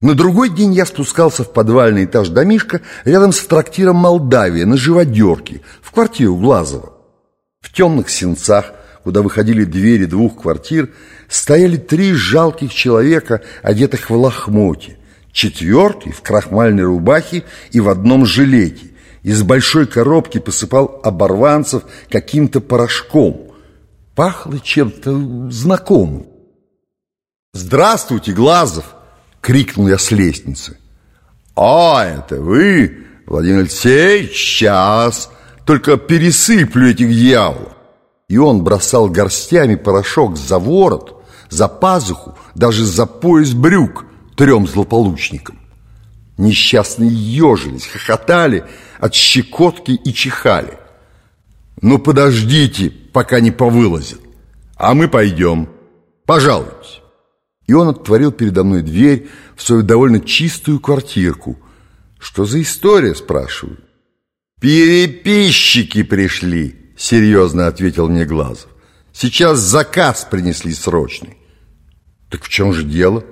На другой день я спускался в подвальный этаж домишка рядом с трактиром «Молдавия» на живодерке, в квартиру Глазова. В темных сенцах, куда выходили двери двух квартир, стояли три жалких человека, одетых в лохмоте. Четвертый в крахмальной рубахе и в одном жилете. Из большой коробки посыпал оборванцев каким-то порошком. Пахло чем-то знакомым. «Здравствуйте, Глазов!» — крикнул я с лестницы. «А, это вы, Владимир Алексеевич, сейчас, только пересыплю этих дьяволов!» И он бросал горстями порошок за ворот, за пазуху, даже за пояс брюк трем злополучникам. Несчастные ежились, хохотали от щекотки и чихали. «Ну, подождите, пока не повылазит, а мы пойдем. Пожалуйте». И он отворил передо мной дверь в свою довольно чистую квартирку. «Что за история?» – спрашиваю. «Переписчики пришли», – серьезно ответил мне Глазов. «Сейчас заказ принесли срочный». «Так в чем же дело?»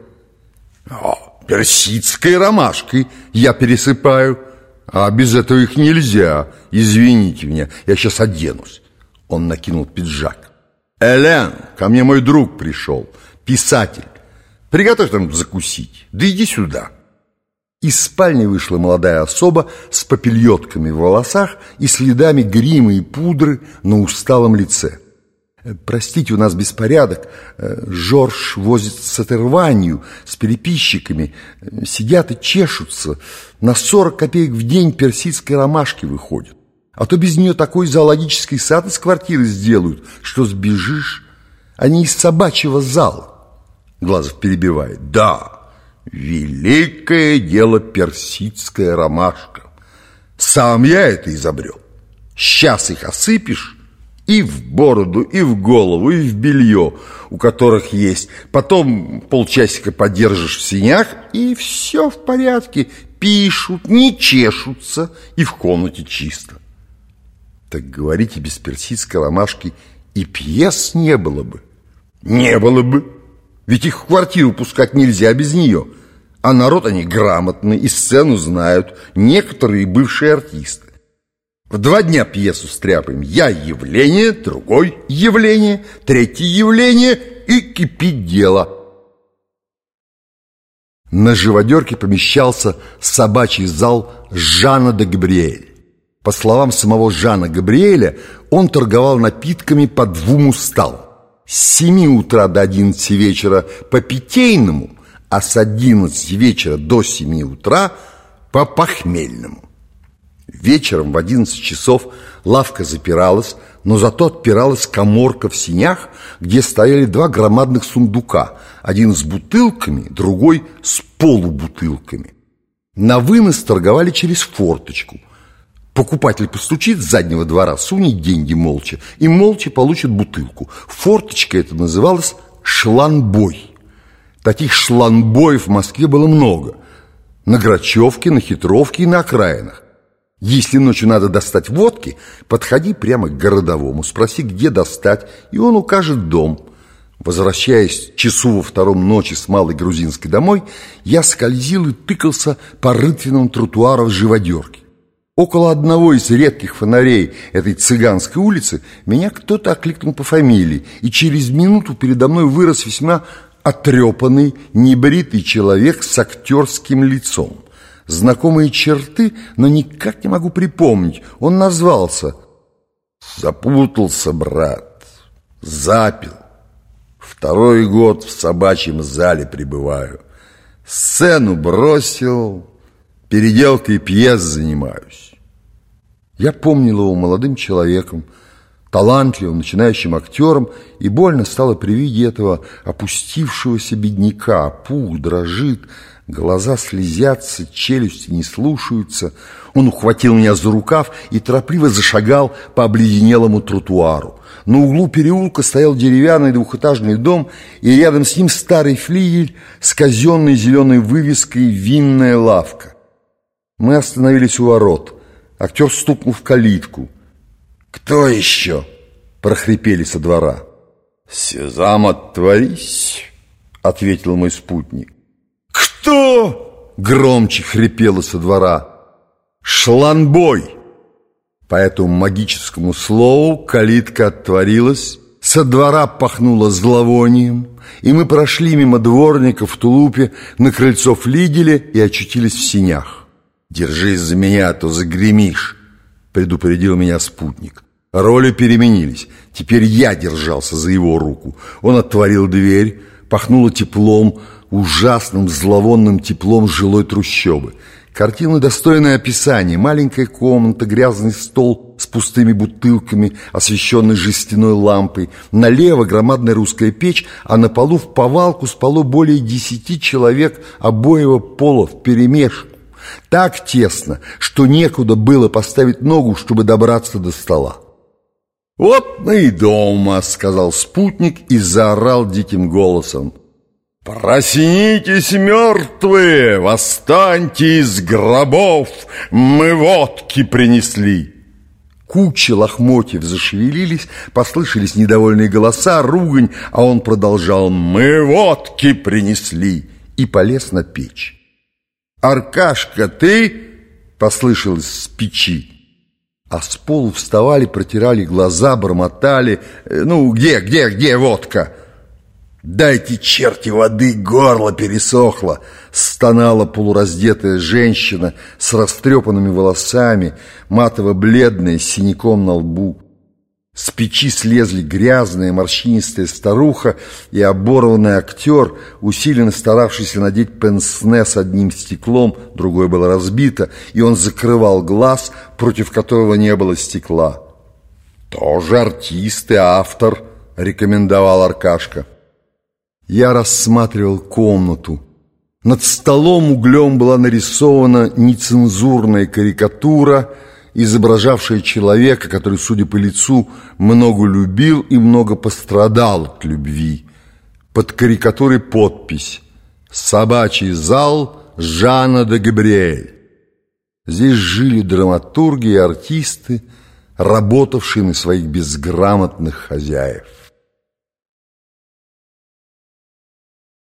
«О, персидской ромашкой я пересыпаю, а без этого их нельзя. Извините меня, я сейчас оденусь». Он накинул пиджак. «Элен, ко мне мой друг пришел, писатель. Приготовь там закусить. Да иди сюда. Из спальни вышла молодая особа с попельотками в волосах и следами грима и пудры на усталом лице. «Э, «Простите, у нас беспорядок. Э, Жорж возит сатерванию с переписчиками. Э, сидят и чешутся. На 40 копеек в день персидской ромашки выходят. А то без нее такой зоологический сад из квартиры сделают, что сбежишь. Они из собачьего зала. Глазов перебивает. Да, великое дело персидская ромашка. Сам я это изобрел. Сейчас их осыпешь и в бороду, и в голову, и в белье, у которых есть. Потом полчасика подержишь в синях, и все в порядке. Пишут, не чешутся, и в комнате чисто. Так говорите, без персидской ромашки и пьес не было бы. Не было бы. Ведь их в квартиру пускать нельзя без нее. А народ они грамотный и сцену знают, некоторые бывшие артисты. В два дня пьесу стряпаем. Я явление, другой явление, третье явление и кипит дело. На живодерке помещался собачий зал Жана де Габриэль. По словам самого Жана Габриэля, он торговал напитками по двум усталам с 7 утра до 11 вечера по питейному, а с 11 вечера до 7 утра по похмельному. Вечером в 11 часов лавка запиралась, но зато отпиралась коморка в синях, где стояли два громадных сундука, один с бутылками, другой с полубутылками. На вынос торговали через форточку – Покупатель постучит с заднего двора, сунет деньги молча и молча получит бутылку. Форточка это называлась шланбой. Таких шланбоев в Москве было много. На Грачевке, на Хитровке и на окраинах. Если ночью надо достать водки, подходи прямо к городовому, спроси, где достать, и он укажет дом. Возвращаясь часу во втором ночи с Малой Грузинской домой, я скользил и тыкался по рытвенным тротуарам живодерки. Около одного из редких фонарей этой цыганской улицы меня кто-то окликнул по фамилии, и через минуту передо мной вырос весьма отрепанный, небритый человек с актерским лицом. Знакомые черты, но никак не могу припомнить. Он назвался. Запутался, брат, запил. Второй год в собачьем зале пребываю. Сцену бросил, переделкой пьес занимаюсь. Я помнил его молодым человеком, талантливым, начинающим актером, и больно стало при виде этого опустившегося бедняка. Пух дрожит, глаза слезятся, челюсти не слушаются. Он ухватил меня за рукав и торопливо зашагал по обледенелому тротуару. На углу переулка стоял деревянный двухэтажный дом, и рядом с ним старый флигель с казенной зеленой вывеской «Винная лавка». Мы остановились у ворот. Актер стукнул в калитку. «Кто еще?» – прохрипели со двора. «Сезам, отворись!» – ответил мой спутник. «Что?» — громче хрипело со двора. «Шланбой!» По этому магическому слову калитка отворилась, со двора пахнуло зловонием, и мы прошли мимо дворника в тулупе на крыльцо флигеля и очутились в синях. «Держись за меня, а то загремишь», — предупредил меня спутник. Роли переменились. Теперь я держался за его руку. Он отворил дверь, пахнуло теплом, ужасным зловонным теплом жилой трущобы. Картина достойное описание. Маленькая комната, грязный стол с пустыми бутылками, освещенный жестяной лампой. Налево громадная русская печь, а на полу в повалку спало более десяти человек обоего пола в перемешку. Так тесно, что некуда было поставить ногу, чтобы добраться до стола. «Вот мы и дома», — сказал спутник и заорал диким голосом. «Проснитесь, мертвые, восстаньте из гробов, мы водки принесли!» Кучи лохмотьев зашевелились, послышались недовольные голоса, ругань, а он продолжал «Мы водки принесли!» и полез на печь. «Аркашка, ты?» — послышалось с печи. А с полу вставали, протирали глаза, бормотали «Ну, где, где, где водка?» «Дайте черти воды, горло пересохло!» Стонала полураздетая женщина с растрепанными волосами, матово-бледная, с синяком на лбу. С печи слезли грязная морщинистая старуха и оборванный актер, усиленно старавшийся надеть пенсне с одним стеклом, другое было разбито, и он закрывал глаз, против которого не было стекла. «Тоже артист и автор», — рекомендовал Аркашка. Я рассматривал комнату. Над столом углем была нарисована нецензурная карикатура, изображавшая человека, который, судя по лицу, много любил и много пострадал от любви. Под карикатурой подпись «Собачий зал Жана де Габриэль». Здесь жили драматурги и артисты, работавшие на своих безграмотных хозяев.